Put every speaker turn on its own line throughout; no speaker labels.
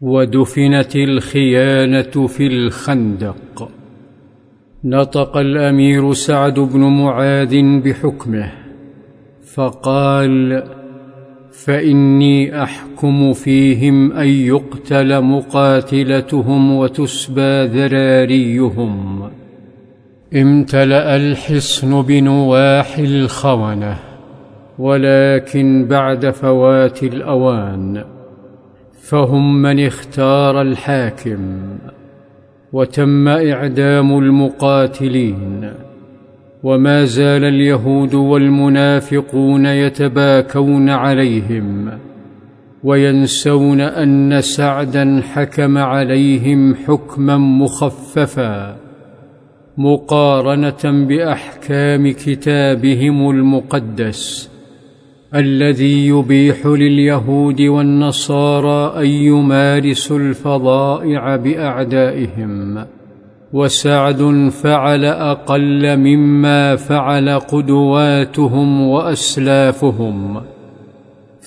ودفنت الخيانة في الخندق. نطق الأمير سعد بن معاذ بحكمه فقال فإني أحكم فيهم أن يقتل مقاتلتهم وتسبى ذراريهم. امتلأ الحصن بنواح الخونة ولكن بعد فوات الأوان. فهم من اختار الحاكم وتم إعدام المقاتلين وما زال اليهود والمنافقون يتباكون عليهم وينسون أن سعدا حكم عليهم حكما مخففا مقارنة بأحكام كتابهم المقدس. الذي يبيح لليهود والنصارى أن يمارسوا الفظائع بأعدائهم. وسعد فعل أقل مما فعل قدواتهم وأسلافهم.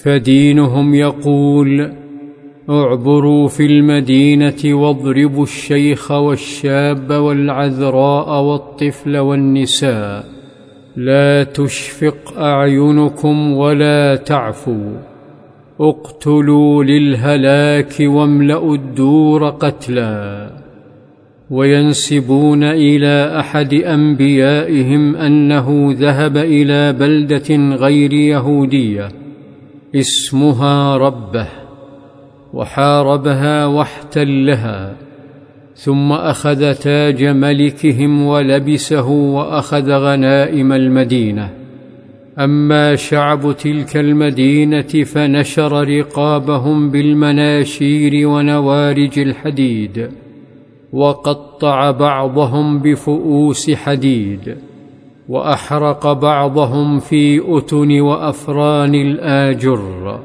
فدينهم يقول اعبروا في المدينة واضربوا الشيخ والشاب والعذراء والطفل والنساء. لا تشفق أعينكم ولا تعفوا اقتلوا للهلاك واملأوا الدور قتلا. وينسبون إلى أحد أنبيائهم أنه ذهب إلى بلدة غير يهودية. اسمها ربه. وحاربها واحتلها. ثم أخذ تاج ملكهم ولبسه وأخذ غنائم المدينة. أما شعب تلك المدينة فنشر رقابهم بالمناشير ونوارج الحديد وقطع بعضهم بفؤوس حديد وأحرق بعضهم في أتن وأفران الآجر.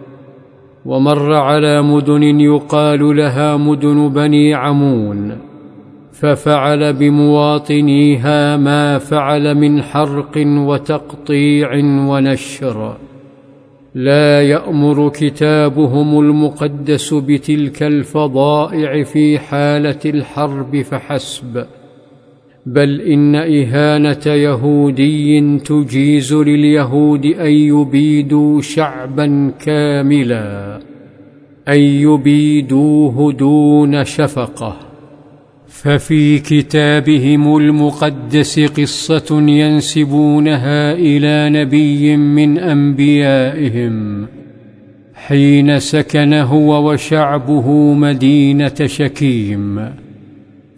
ومر على مدن يقال لها مدن بني عمون ففعل بمواطنيها ما فعل من حرق وتقطيع ونشر. لا يأمر كتابهم المقدس بتلك الفظائع في حالة الحرب فحسب. بل إن إهانة يهودي تجيز لليهود أن يبيدوا شعبا كاملا أن يبيدوه دون شفقة. ففي كتابهم المقدس قصة ينسبونها إلى نبي من أنبيائهم. حين سكن هو وشعبه مدينة شكيم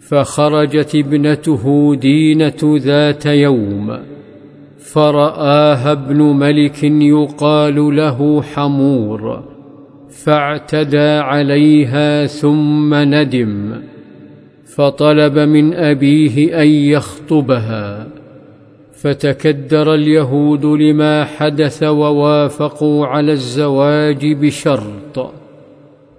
فخرجت ابنته دينة ذات يوم فرآها ابن ملك يقال له حمور فاعتدى عليها ثم ندم فطلب من أبيه أن يخطبها فتكدر اليهود لما حدث ووافقوا على الزواج بشرط.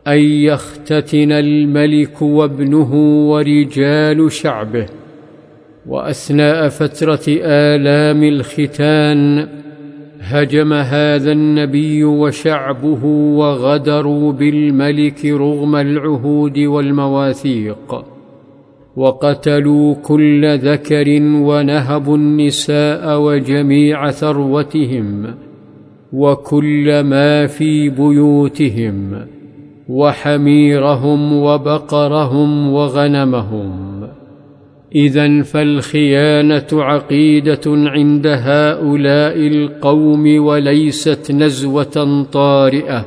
أن يختتن الملك وابنه ورجال شعبه وأثناء فترة آلام الختان هجم هذا النبي وشعبه وغدروا بالملك رغم العهود والمواثيق وقتلوا كل ذكر ونهبوا النساء وجميع ثروتهم وكل ما في بيوتهم. وحميرهم وبقرهم وغنمهم. اذا فالخيانة عقيدة عند هؤلاء القوم وليست نزوة طارئة.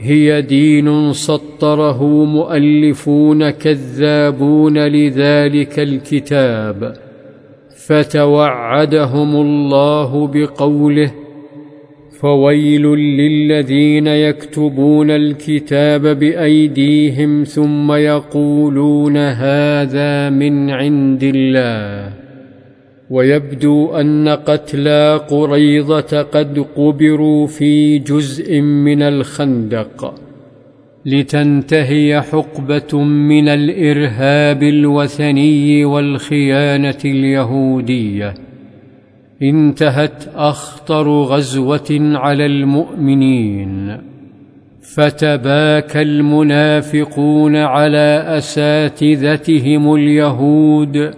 هي دين سطره مؤلفون كذابون لذلك الكتاب. فتوعدهم الله بقوله فويل للذين يكتبون الكتاب بأيديهم ثم يقولون هذا من عند الله. ويبدو أن قتلى قريضه قد قبروا في جزء من الخندق. لتنتهي حقبة من الإرهاب الوثني والخيانة اليهودية. انتهت أخطر غزوة على المؤمنين. فتباكى المنافقون على أساتذتهم اليهود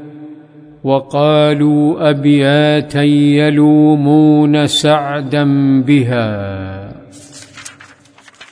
وقالوا ابياتا يلومون سعدا بها.